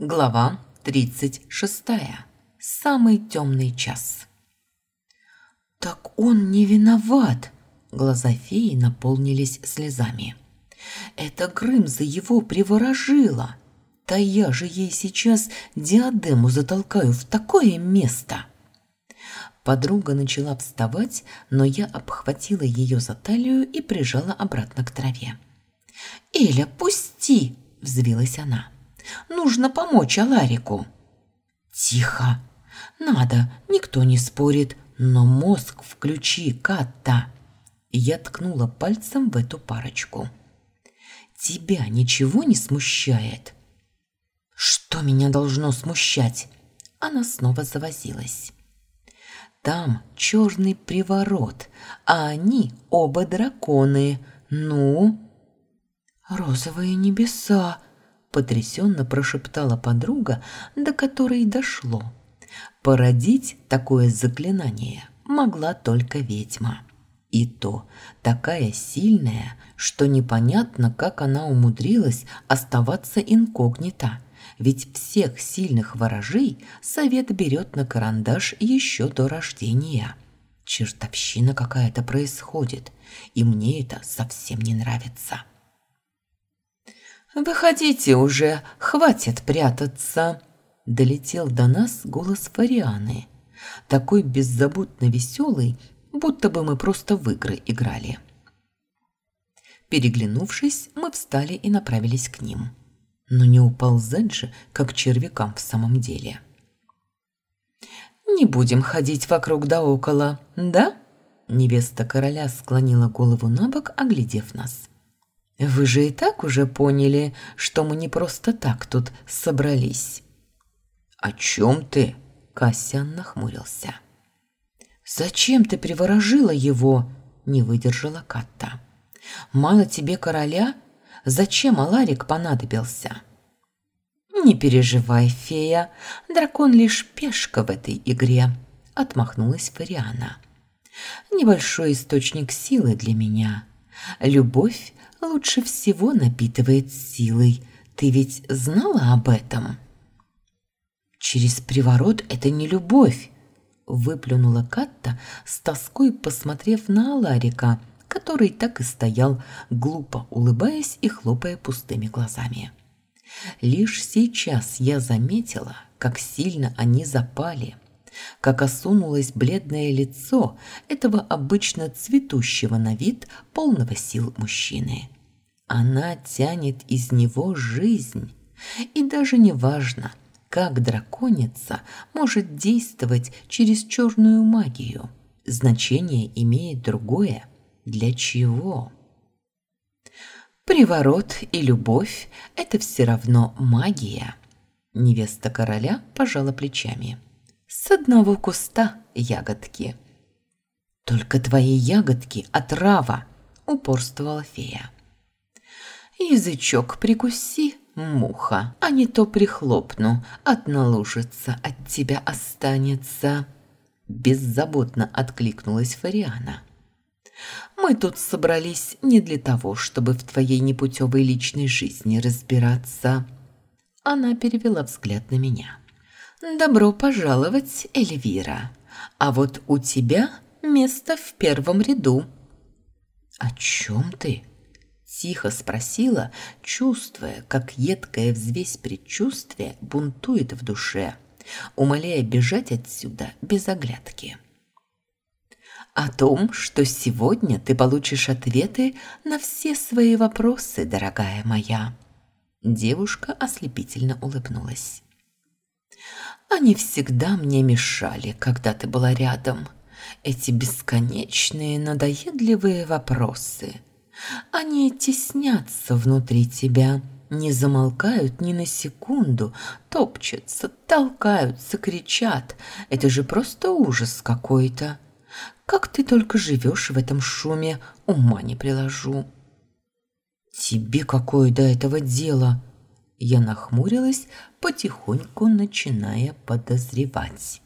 Глава 36. Самый темный час. «Так он не виноват!» Глаза феи наполнились слезами. «Это Грымза его приворожила! Да я же ей сейчас диадему затолкаю в такое место!» Подруга начала вставать, но я обхватила ее за талию и прижала обратно к траве. «Эля, пусти!» – взвилась она. Нужно помочь Аларику. Тихо. Надо, никто не спорит, но мозг включи, Катта. Я ткнула пальцем в эту парочку. Тебя ничего не смущает? Что меня должно смущать? Она снова завозилась. Там черный приворот, а они оба драконы. Ну? Розовые небеса, потрясенно прошептала подруга, до которой дошло. Породить такое заклинание могла только ведьма. И то такая сильная, что непонятно, как она умудрилась оставаться инкогнито. Ведь всех сильных ворожей совет берет на карандаш еще до рождения. Чертовщина какая-то происходит, и мне это совсем не нравится. «Выходите уже, хватит прятаться!» Долетел до нас голос Фарианы, такой беззаботно веселый, будто бы мы просто в игры играли. Переглянувшись, мы встали и направились к ним. Но не уползать же, как червякам в самом деле. «Не будем ходить вокруг да около, да?» Невеста короля склонила голову на бок, оглядев нас. Вы же и так уже поняли, что мы не просто так тут собрались. О чем ты? Касян нахмурился. Зачем ты приворожила его? Не выдержала Катта. Мало тебе короля? Зачем Аларик понадобился? Не переживай, фея, дракон лишь пешка в этой игре, отмахнулась Фариана. Небольшой источник силы для меня. Любовь лучше всего напитывает силой. Ты ведь знала об этом? Через приворот это не любовь, выплюнула Катта с тоской, посмотрев на Аларика, который так и стоял, глупо улыбаясь и хлопая пустыми глазами. Лишь сейчас я заметила, как сильно они запали, как осунулось бледное лицо этого обычно цветущего на вид полного сил мужчины. Она тянет из него жизнь, и даже не важно, как драконица может действовать через черную магию. Значение имеет другое. Для чего? Приворот и любовь – это все равно магия. Невеста короля пожала плечами. С одного куста ягодки. Только твои ягодки – отрава, упорствовала фея. Язычок прикуси, муха, а не то прихлопну, одна лужица от тебя останется. Беззаботно откликнулась Фариана. Мы тут собрались не для того, чтобы в твоей непутевой личной жизни разбираться. Она перевела взгляд на меня. Добро пожаловать, Эльвира. А вот у тебя место в первом ряду. О чем ты? Тихо спросила, чувствуя, как едкая взвесь предчувствия бунтует в душе, умоляя бежать отсюда без оглядки. О том, что сегодня ты получишь ответы на все свои вопросы, дорогая моя. Девушка ослепительно улыбнулась. Они всегда мне мешали, когда ты была рядом. Эти бесконечные надоедливые вопросы – они теснятся внутри тебя, не замолкают ни на секунду, топчутся, толкаются, кричат. Это же просто ужас какой-то. Как ты только живешь в этом шуме, ума не приложу. Тебе какое до этого дело? Я нахмурилась, потихоньку начиная подозревать.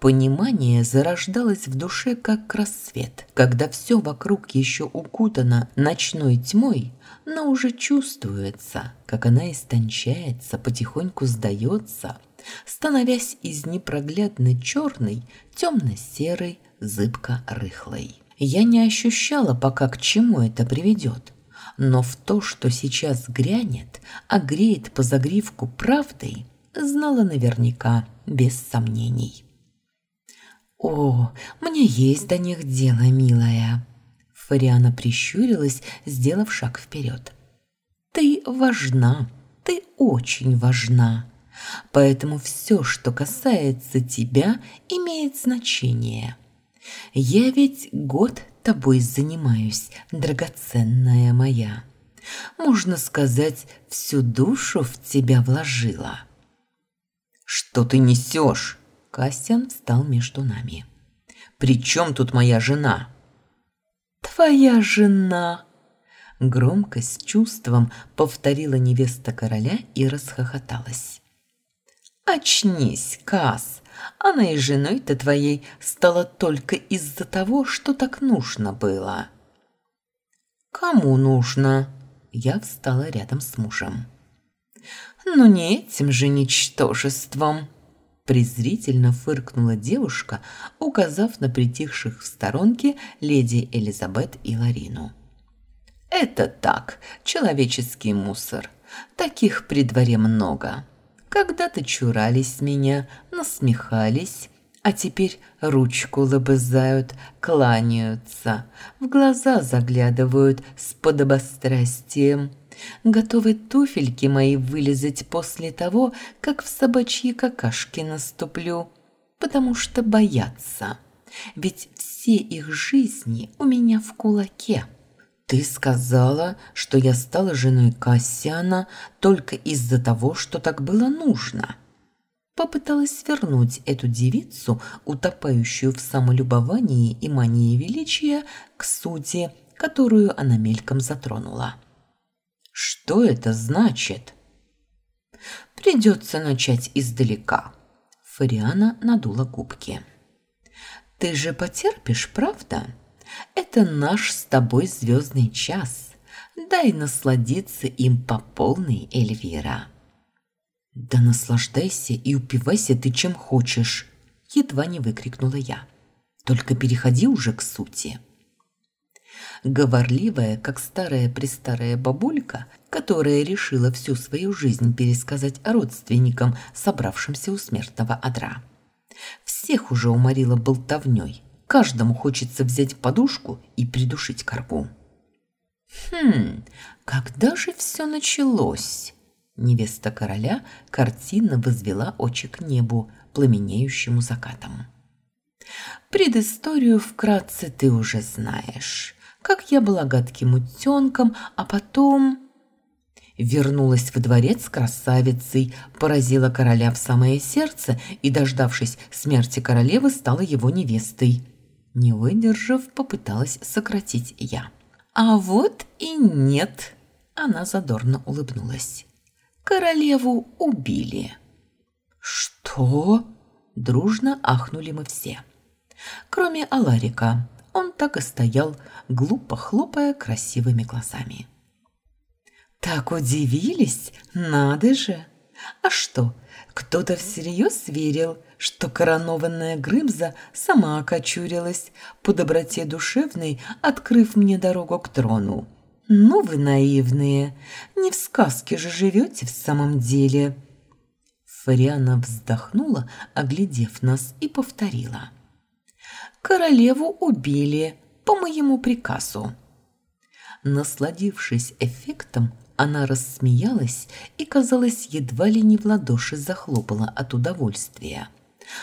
Понимание зарождалось в душе как рассвет, когда все вокруг еще укутано ночной тьмой, но уже чувствуется, как она истончается, потихоньку сдается, становясь из непроглядно черной темно-серой, зыбко-рыхлой. Я не ощущала пока, к чему это приведет, но в то, что сейчас грянет, огреет по загривку правдой, знала наверняка, без сомнений. «О, мне есть до них дело, милая!» Фариана прищурилась, сделав шаг вперед. «Ты важна, ты очень важна, поэтому все, что касается тебя, имеет значение. Я ведь год тобой занимаюсь, драгоценная моя. Можно сказать, всю душу в тебя вложила». «Что ты несешь?» Кассиан встал между нами. «При чем тут моя жена?» «Твоя жена!» Громко, с чувством повторила невеста короля и расхохоталась. «Очнись, Кас! Она и женой-то твоей стала только из-за того, что так нужно было». «Кому нужно?» Я встала рядом с мужем. «Ну не этим же ничтожеством!» презрительно фыркнула девушка, указав на притихших в сторонке леди Элизабет и Ларину. «Это так, человеческий мусор. Таких при дворе много. Когда-то чурались меня, насмехались, а теперь ручку лобызают, кланяются, в глаза заглядывают с подобострастием» готовы туфельки мои вылезать после того, как в собачьи какашки наступлю, потому что боятся. Ведь все их жизни у меня в кулаке. Ты сказала, что я стала женой Кассиана только из-за того, что так было нужно. Попыталась вернуть эту девицу, утопающую в самолюбовании и мании величия, к сути, которую она мельком затронула. Что это значит? Придется начать издалека. Фариана надула губки. Ты же потерпишь, правда? Это наш с тобой звездный час. Дай насладиться им по полной, Эльвира. Да наслаждайся и упивайся ты чем хочешь, едва не выкрикнула я. Только переходи уже к сути. Говорливая, как старая-престарая бабулька, которая решила всю свою жизнь пересказать родственникам, собравшимся у смертного одра. Всех уже уморила болтовней. Каждому хочется взять подушку и придушить коргу. «Хм, когда же все началось?» Невеста короля картинно возвела очи к небу, пламенеющему закатом. «Предысторию вкратце ты уже знаешь как я была гадким утенком, а потом... Вернулась в дворец красавицей, поразила короля в самое сердце и, дождавшись смерти королевы, стала его невестой. Не выдержав, попыталась сократить я. «А вот и нет!» Она задорно улыбнулась. «Королеву убили». «Что?» Дружно ахнули мы все. Кроме Аларика, он так и стоял, глупо хлопая красивыми глазами. «Так удивились? Надо же! А что, кто-то всерьез верил, что коронованная Грымза сама окочурилась, по доброте душевной открыв мне дорогу к трону? Ну вы наивные, не в сказке же живете в самом деле!» Фариана вздохнула, оглядев нас, и повторила – королеву убили по моему приказу. Насладившись эффектом, она рассмеялась и, казалось, едва ли не в ладоши захлопала от удовольствия,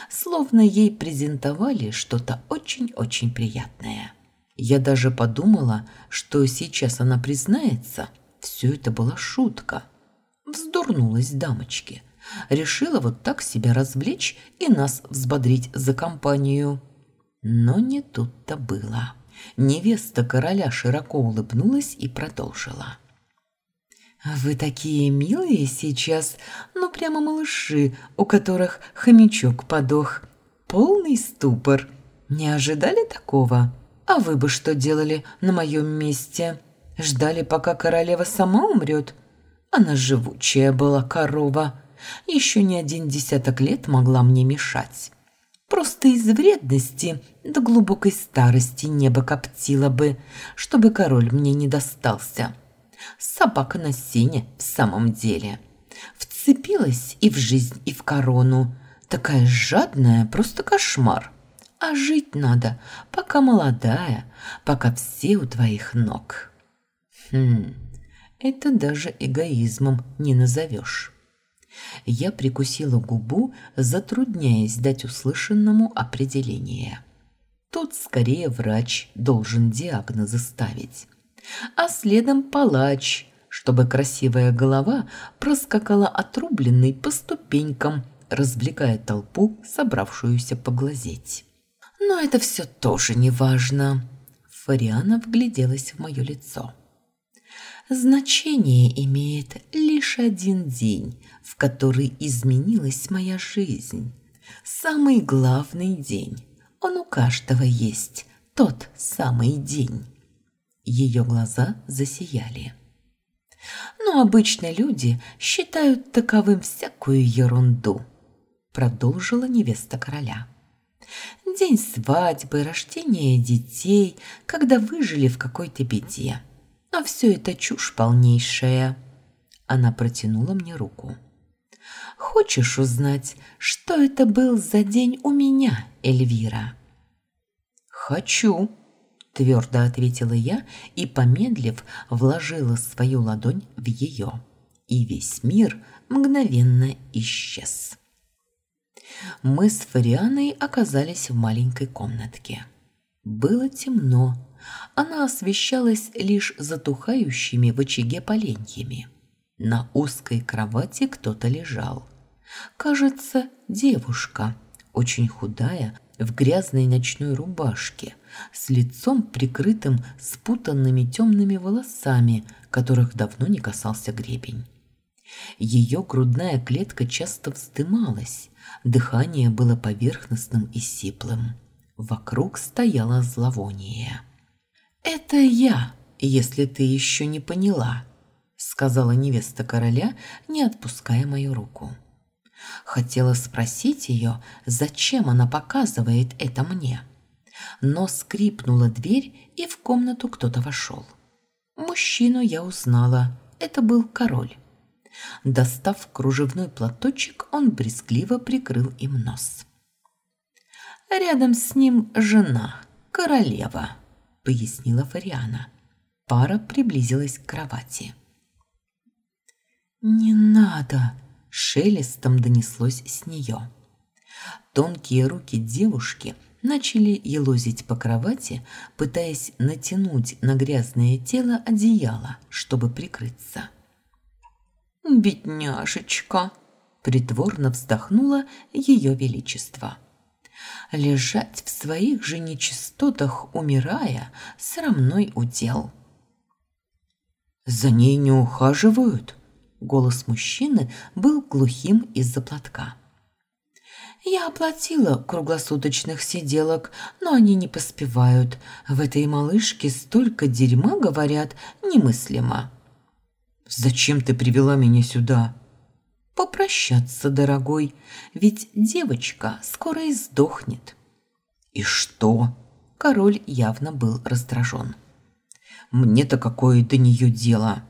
словно ей презентовали что-то очень-очень приятное. Я даже подумала, что сейчас она признается, все это была шутка. Вздорнулась дамочки. Решила вот так себя развлечь и нас взбодрить за компанию. Но не тут-то было. Невеста короля широко улыбнулась и продолжила. «Вы такие милые сейчас, ну прямо малыши, у которых хомячок подох. полный ступор. Не ожидали такого? А вы бы что делали на моем месте? Ждали, пока королева сама умрет? Она живучая была корова. Еще не один десяток лет могла мне мешать. Просто из вредности до глубокой старости небо коптило бы, чтобы король мне не достался. Собака на сене в самом деле. Вцепилась и в жизнь, и в корону. Такая жадная, просто кошмар. А жить надо, пока молодая, пока все у твоих ног. Хм, это даже эгоизмом не назовешь. Я прикусила губу, затрудняясь дать услышанному определение. Тут скорее врач должен диагнозы ставить. А следом палач, чтобы красивая голова проскакала отрубленной по ступенькам, развлекая толпу, собравшуюся поглазеть. Но это все тоже не важно. Фариана вгляделась в мое лицо. Значение имеет лишь один день, в который изменилась моя жизнь. Самый главный день. Он у каждого есть, тот самый день. Ее глаза засияли. Но обычно люди считают таковым всякую ерунду, продолжила невеста короля. День свадьбы, рождения детей, когда выжили в какой-то беде. А все это чушь полнейшая. Она протянула мне руку. Хочешь узнать, что это был за день у меня, Эльвира? Хочу, твердо ответила я и, помедлив, вложила свою ладонь в ее. И весь мир мгновенно исчез. Мы с Фарианой оказались в маленькой комнатке. Было темно, она освещалась лишь затухающими в очаге поленьями. На узкой кровати кто-то лежал. Кажется, девушка, очень худая, в грязной ночной рубашке, с лицом прикрытым спутанными темными волосами, которых давно не касался гребень. Ее грудная клетка часто вздымалась, дыхание было поверхностным и сиплым. Вокруг стояло зловоние. «Это я, если ты еще не поняла», — сказала невеста короля, не отпуская мою руку. Хотела спросить ее, зачем она показывает это мне. Но скрипнула дверь, и в комнату кто-то вошел. Мужчину я узнала. Это был король. Достав кружевной платочек, он брезгливо прикрыл им нос. Рядом с ним жена, королева пояснила Фариана. Пара приблизилась к кровати. «Не надо!» – шелестом донеслось с нее. Тонкие руки девушки начали елозить по кровати, пытаясь натянуть на грязное тело одеяло, чтобы прикрыться. «Бедняжечка!» – притворно вздохнула ее величество – лежать в своих же нечистотах, умирая, срамной удел. «За ней не ухаживают?» Голос мужчины был глухим из-за платка. «Я оплатила круглосуточных сиделок, но они не поспевают. В этой малышке столько дерьма, говорят, немыслимо». «Зачем ты привела меня сюда?» попрощаться, дорогой, ведь девочка скоро и сдохнет. И что? Король явно был раздражен. Мне-то какое до нее дело?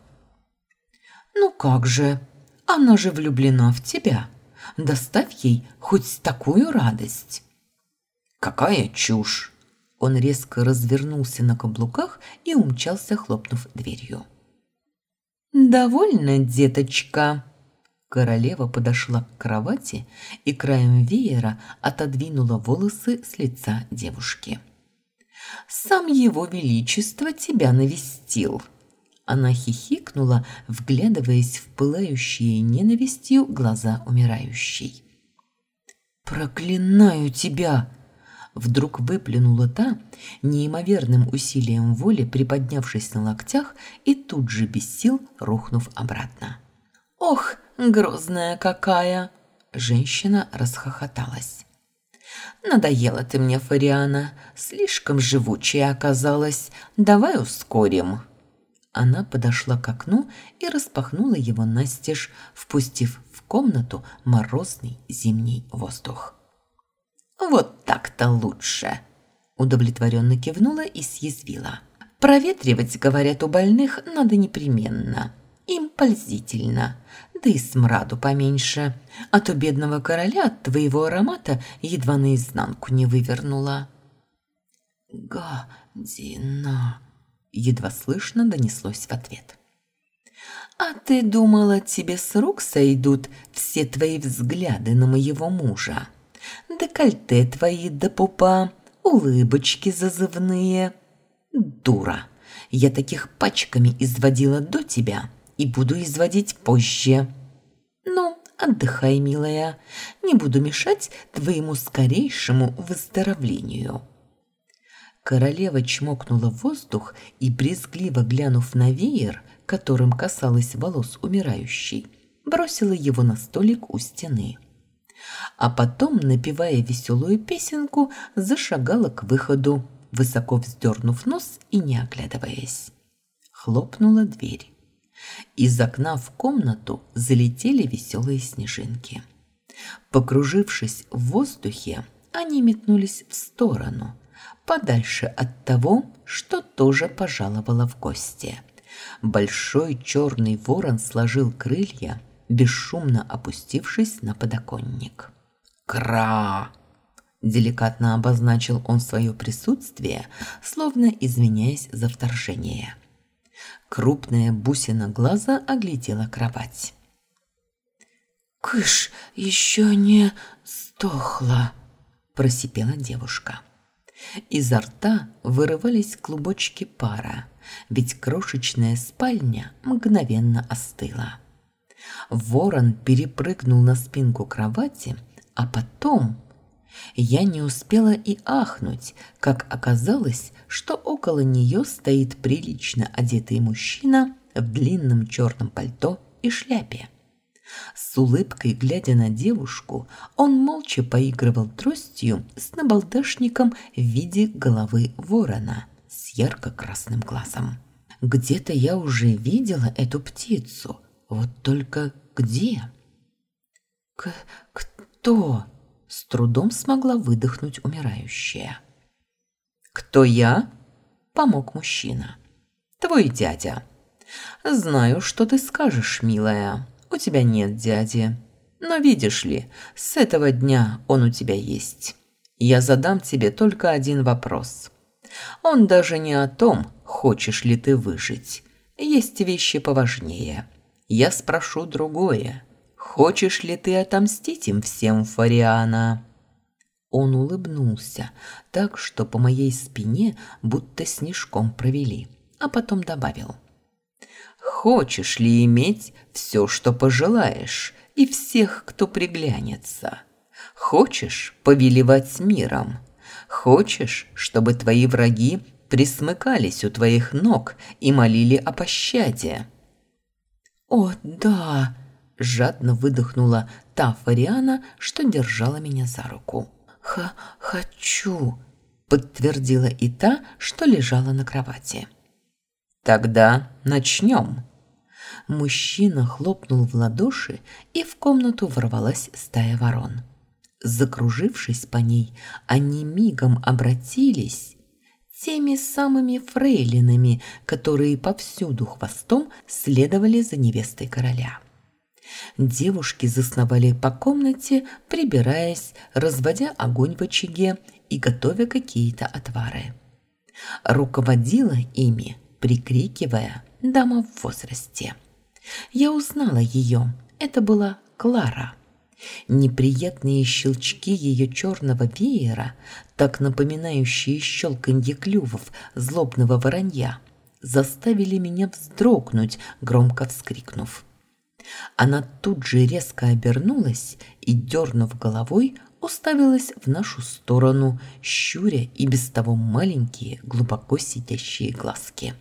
Ну как же, она же влюблена в тебя. Доставь ей хоть такую радость. Какая чушь! Он резко развернулся на каблуках и умчался, хлопнув дверью. «Довольно, деточка!» Королева подошла к кровати и краем веера отодвинула волосы с лица девушки. «Сам его величество тебя навестил!» Она хихикнула, вглядываясь в пылающие ненавистью глаза умирающей. «Проклинаю тебя!» Вдруг выплюнула та, неимоверным усилием воли приподнявшись на локтях и тут же без сил рухнув обратно. «Ох, грозная какая!» Женщина расхохоталась. Надоела ты мне, Фариана, слишком живучая оказалась. Давай ускорим. Она подошла к окну и распахнула его настежь, впустив в комнату морозный зимний воздух. Вот так-то лучше, удовлетворенно кивнула и съязвила. Проветривать, говорят, у больных надо непременно. Им пользительно да и смраду поменьше, а то бедного короля от твоего аромата едва наизнанку не вывернула». «Гадина!» – едва слышно донеслось в ответ. «А ты думала, тебе с рук сойдут все твои взгляды на моего мужа? Декольте твои до пупа, улыбочки зазывные. Дура! Я таких пачками изводила до тебя» и буду изводить позже. Ну, отдыхай, милая, не буду мешать твоему скорейшему выздоровлению». Королева чмокнула воздух и, брезгливо глянув на веер, которым касалась волос умирающей, бросила его на столик у стены. А потом, напевая веселую песенку, зашагала к выходу, высоко вздернув нос и не оглядываясь. Хлопнула дверь. Из окна в комнату залетели веселые снежинки. Покружившись в воздухе, они метнулись в сторону, подальше от того, что тоже пожаловало в гости. Большой черный ворон сложил крылья, бесшумно опустившись на подоконник. «Кра!» Деликатно обозначил он свое присутствие, словно извиняясь за вторжение. Крупная бусина глаза оглядела кровать. «Кыш еще не стохла», – просипела девушка. Изо рта вырывались клубочки пара, ведь крошечная спальня мгновенно остыла. Ворон перепрыгнул на спинку кровати, а потом я не успела и ахнуть, как оказалось, что около нее стоит прилично одетый мужчина в длинном черном пальто и шляпе. С улыбкой глядя на девушку, он молча поигрывал тростью с набалдашником в виде головы ворона с ярко-красным глазом. Где-то я уже видела эту птицу, вот только где? К кто? С трудом смогла выдохнуть умирающая. «Кто я?» – помог мужчина. «Твой дядя. Знаю, что ты скажешь, милая. У тебя нет дяди. Но видишь ли, с этого дня он у тебя есть. Я задам тебе только один вопрос. Он даже не о том, хочешь ли ты выжить. Есть вещи поважнее. Я спрошу другое. Хочешь ли ты отомстить им всем, Фариана?» Он улыбнулся, так что по моей спине будто снежком провели, а потом добавил. «Хочешь ли иметь все, что пожелаешь, и всех, кто приглянется? Хочешь повелевать миром? Хочешь, чтобы твои враги присмыкались у твоих ног и молили о пощаде?» «О, да!» жадно выдохнула та Фариана, что держала меня за руку. «Ха «Хочу», – подтвердила и та, что лежала на кровати. «Тогда начнем». Мужчина хлопнул в ладоши, и в комнату ворвалась стая ворон. Закружившись по ней, они мигом обратились теми самыми фрейлинами, которые повсюду хвостом следовали за невестой короля. Девушки засновали по комнате, прибираясь, разводя огонь в очаге и готовя какие-то отвары. Руководила ими, прикрикивая, дама в возрасте. Я узнала ее. Это была Клара. Неприятные щелчки ее черного веера, так напоминающие щелканье клювов злобного воронья, заставили меня вздрогнуть, громко вскрикнув. Она тут же резко обернулась и, дернув головой, уставилась в нашу сторону, щуря и без того маленькие, глубоко сидящие глазки.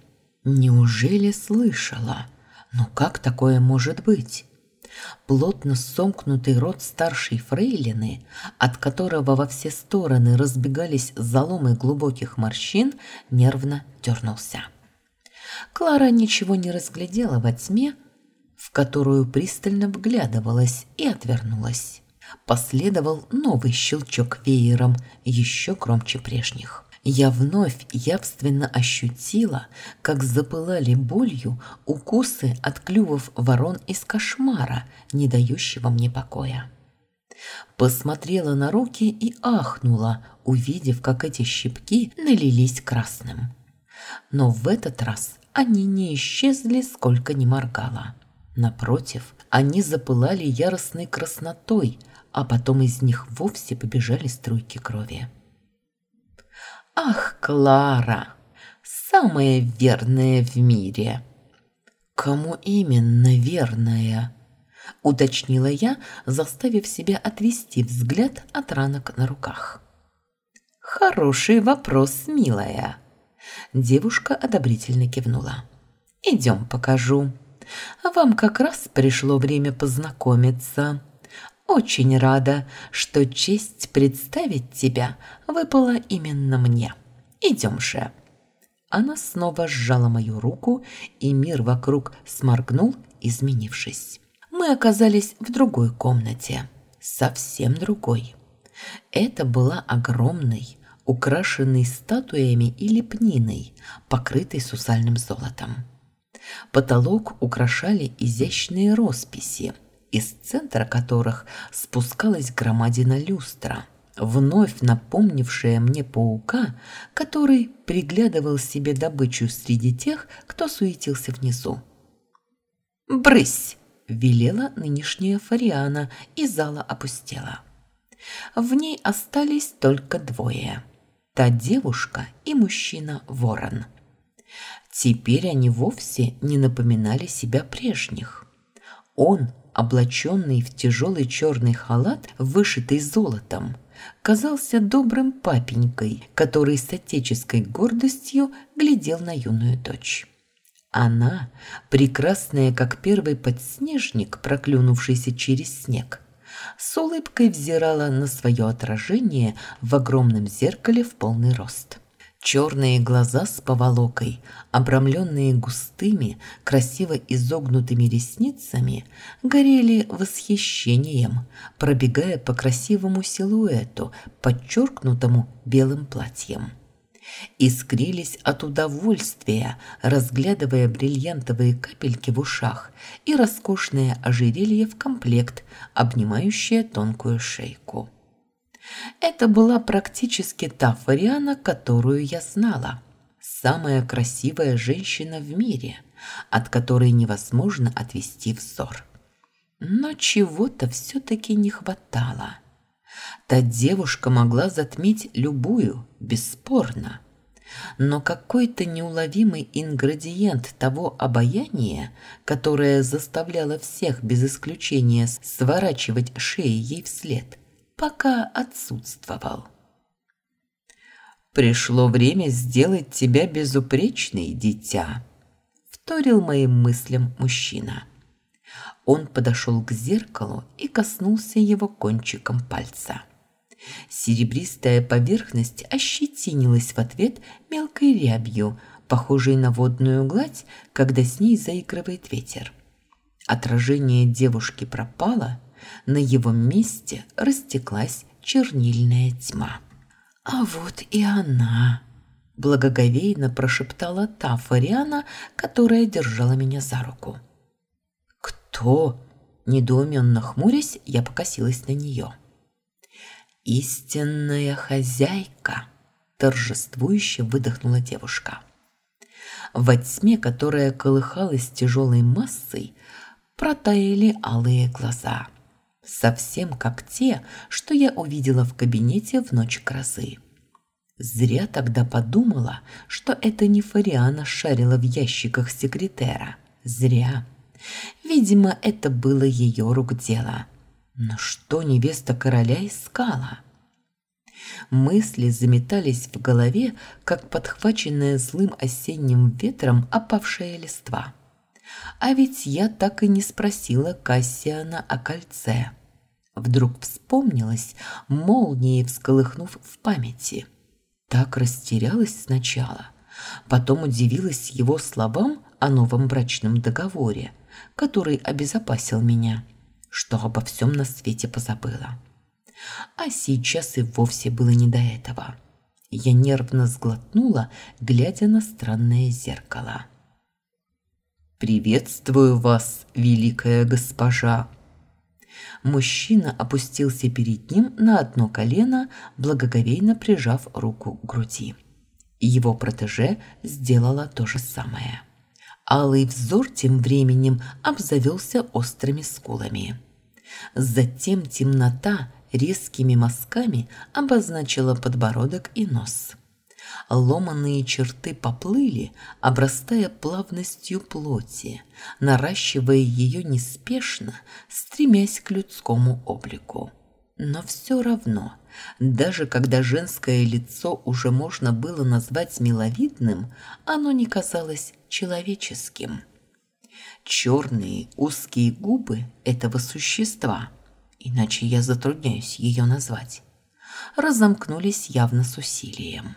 Неужели слышала? Ну как такое может быть? Плотно сомкнутый рот старшей фрейлины, от которого во все стороны разбегались заломы глубоких морщин, нервно дернулся. Клара ничего не разглядела во тьме, в которую пристально вглядывалась и отвернулась. Последовал новый щелчок веером, еще громче прежних. Я вновь явственно ощутила, как запылали болью укусы от клювов ворон из кошмара, не дающего мне покоя. Посмотрела на руки и ахнула, увидев, как эти щипки налились красным. Но в этот раз они не исчезли, сколько ни моргала. Напротив, они запылали яростной краснотой, а потом из них вовсе побежали струйки крови. «Ах, Клара! Самая верная в мире!» «Кому именно верная?» – уточнила я, заставив себя отвести взгляд от ранок на руках. «Хороший вопрос, милая!» Девушка одобрительно кивнула. «Идем покажу. Вам как раз пришло время познакомиться. Очень рада, что честь представить тебя выпала именно мне. Идем же». Она снова сжала мою руку, и мир вокруг сморгнул, изменившись. Мы оказались в другой комнате, совсем другой. Это была огромной, украшенной статуями и лепниной, покрытой сусальным золотом. Потолок украшали изящные росписи – из центра которых спускалась громадина люстра, вновь напомнившая мне паука, который приглядывал себе добычу среди тех, кто суетился внизу. «Брысь!» – велела нынешняя Фариана, и зала опустела. В ней остались только двое – та девушка и мужчина-ворон. Теперь они вовсе не напоминали себя прежних. Он облаченный в тяжелый черный халат, вышитый золотом, казался добрым папенькой, который с отеческой гордостью глядел на юную дочь. Она, прекрасная, как первый подснежник, проклюнувшийся через снег, с улыбкой взирала на свое отражение в огромном зеркале в полный рост. Черные глаза с поволокой, обрамленные густыми, красиво изогнутыми ресницами, горели восхищением, пробегая по красивому силуэту, подчеркнутому белым платьем. Искрились от удовольствия, разглядывая бриллиантовые капельки в ушах и роскошное ожерелье в комплект, обнимающее тонкую шейку. Это была практически та Фариана, которую я знала. Самая красивая женщина в мире, от которой невозможно отвести взор. Но чего-то все-таки не хватало. Та девушка могла затмить любую, бесспорно. Но какой-то неуловимый ингредиент того обаяния, которое заставляло всех без исключения сворачивать шеи ей вслед – пока отсутствовал. «Пришло время сделать тебя безупречной, дитя», – вторил моим мыслям мужчина. Он подошел к зеркалу и коснулся его кончиком пальца. Серебристая поверхность ощетинилась в ответ мелкой рябью, похожей на водную гладь, когда с ней заигрывает ветер. Отражение девушки пропало, на его месте растеклась чернильная тьма. «А вот и она!» – благоговейно прошептала та Фариана, которая держала меня за руку. «Кто?» – недоуменно хмурясь, я покосилась на нее. «Истинная хозяйка!» – торжествующе выдохнула девушка. Во тьме, которая колыхалась тяжелой массой, протаяли алые глаза – совсем как те, что я увидела в кабинете в ночь грозы. Зря тогда подумала, что это не Фариана шарила в ящиках секретера. Зря. Видимо, это было ее рук дело. Но что невеста короля искала? Мысли заметались в голове, как подхваченная злым осенним ветром опавшая листва. А ведь я так и не спросила Кассиана о кольце. Вдруг вспомнилась, молнией всколыхнув в памяти. Так растерялась сначала, потом удивилась его словам о новом брачном договоре, который обезопасил меня, что обо всем на свете позабыла. А сейчас и вовсе было не до этого. Я нервно сглотнула, глядя на странное зеркало. «Приветствую вас, великая госпожа!» Мужчина опустился перед ним на одно колено, благоговейно прижав руку к груди. Его протеже сделала то же самое. Алый взор тем временем обзавелся острыми скулами. Затем темнота резкими мазками обозначила подбородок и нос. Ломанные черты поплыли, обрастая плавностью плоти, наращивая ее неспешно, стремясь к людскому облику. Но все равно, даже когда женское лицо уже можно было назвать миловидным, оно не казалось человеческим. Черные узкие губы этого существа, иначе я затрудняюсь ее назвать, разомкнулись явно с усилием.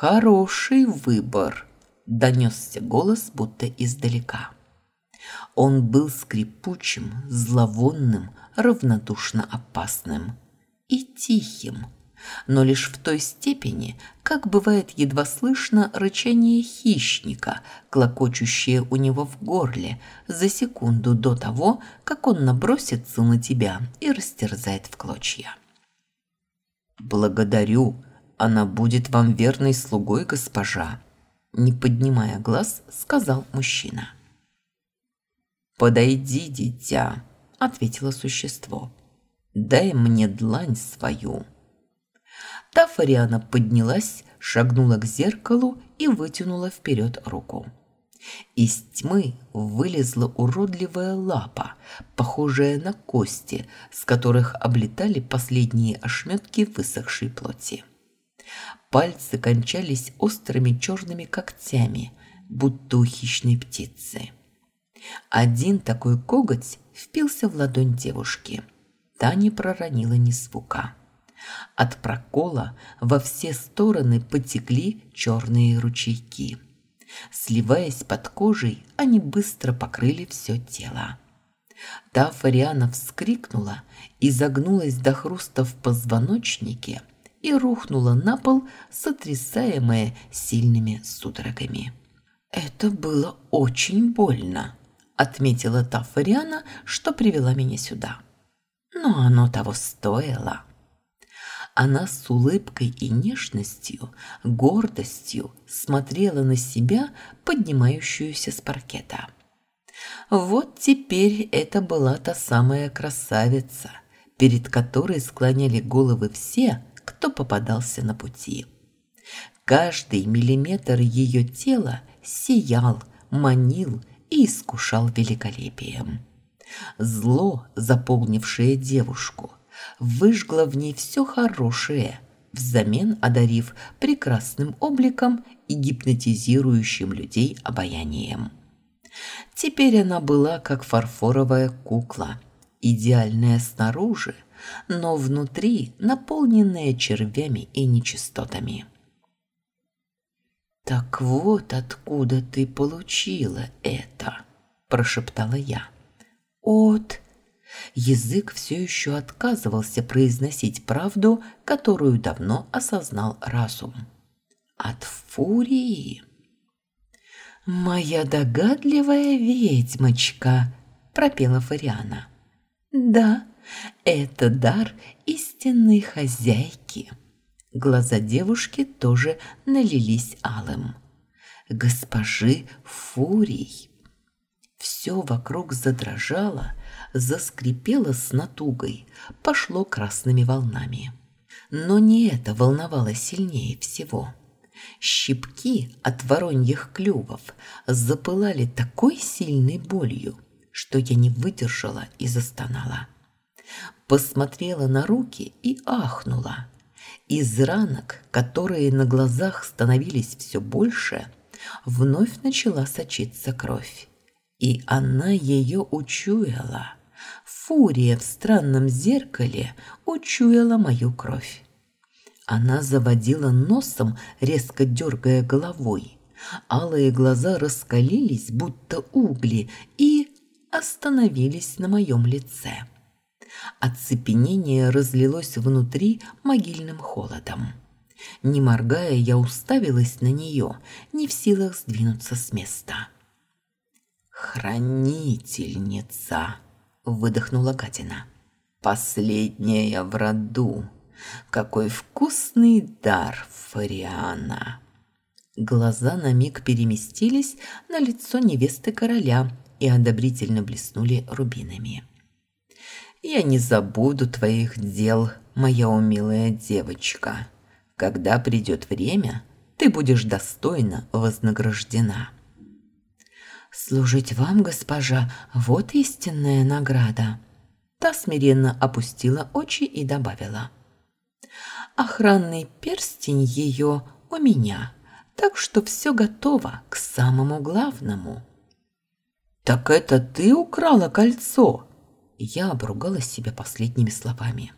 «Хороший выбор», – донесся голос будто издалека. Он был скрипучим, зловонным, равнодушно опасным и тихим, но лишь в той степени, как бывает едва слышно рычание хищника, клокочущее у него в горле за секунду до того, как он набросится на тебя и растерзает в клочья. «Благодарю», она будет вам верной слугой, госпожа», – не поднимая глаз, сказал мужчина. «Подойди, дитя», – ответило существо. «Дай мне длань свою». Та Фариана поднялась, шагнула к зеркалу и вытянула вперед руку. Из тьмы вылезла уродливая лапа, похожая на кости, с которых облетали последние ошметки высохшей плоти. Пальцы кончались острыми черными когтями, будто у хищной птицы. Один такой коготь впился в ладонь девушки. Та не проронила ни звука. От прокола во все стороны потекли черные ручейки. Сливаясь под кожей, они быстро покрыли все тело. Та Фариана вскрикнула и загнулась до хруста в позвоночнике – и рухнула на пол, сотрясаемая сильными судорогами. «Это было очень больно», – отметила та Фариана, что привела меня сюда. «Но оно того стоило». Она с улыбкой и нежностью, гордостью смотрела на себя, поднимающуюся с паркета. Вот теперь это была та самая красавица, перед которой склоняли головы все, кто попадался на пути. Каждый миллиметр ее тела сиял, манил и искушал великолепием. Зло, заполнившее девушку, выжгло в ней все хорошее, взамен одарив прекрасным обликом и гипнотизирующим людей обаянием. Теперь она была как фарфоровая кукла, идеальная снаружи, но внутри наполненная червями и нечистотами. «Так вот откуда ты получила это», – прошептала я. «От...» Язык все еще отказывался произносить правду, которую давно осознал разум. «От фурии». «Моя догадливая ведьмочка», – пропела Фариана. «Да, это дар истинной хозяйки. Глаза девушки тоже налились алым. Госпожи Фурий. Все вокруг задрожало, заскрипело с натугой, пошло красными волнами. Но не это волновало сильнее всего. Щипки от вороньих клювов запылали такой сильной болью, что я не выдержала и застонала посмотрела на руки и ахнула. Из ранок, которые на глазах становились все больше, Вновь начала сочиться кровь. И она ее учуяла. Фурия в странном зеркале учуяла мою кровь. Она заводила носом, резко дергая головой. Алые глаза раскалились, будто угли, и остановились на моем лице. Оцепенение разлилось внутри могильным холодом. Не моргая, я уставилась на нее, не в силах сдвинуться с места. «Хранительница!» – выдохнула Катина. «Последняя в роду! Какой вкусный дар, Фариана!» Глаза на миг переместились на лицо невесты короля и одобрительно блеснули рубинами. «Я не забуду твоих дел, моя умилая девочка. Когда придет время, ты будешь достойно вознаграждена». «Служить вам, госпожа, вот истинная награда». Та смиренно опустила очи и добавила. «Охранный перстень ее у меня, так что все готово к самому главному». «Так это ты украла кольцо?» Я обругала себя последними словами.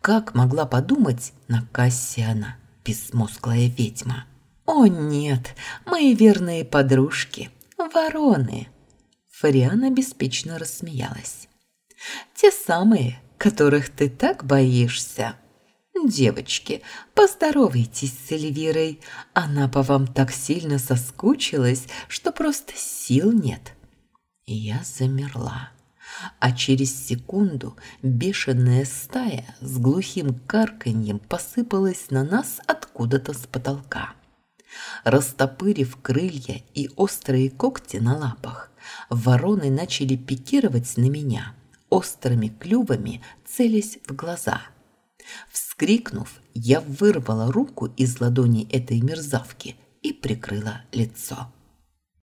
Как могла подумать на Кассиана, безмозглая ведьма? «О нет, мои верные подружки!» Вороны. Фариана беспечно рассмеялась. Те самые, которых ты так боишься. Девочки, поздоровайтесь с Эльвирой. Она по вам так сильно соскучилась, что просто сил нет. Я замерла. А через секунду бешеная стая с глухим карканьем посыпалась на нас откуда-то с потолка. Растопырив крылья и острые когти на лапах, вороны начали пикировать на меня, острыми клювами целясь в глаза. Вскрикнув, я вырвала руку из ладони этой мерзавки и прикрыла лицо.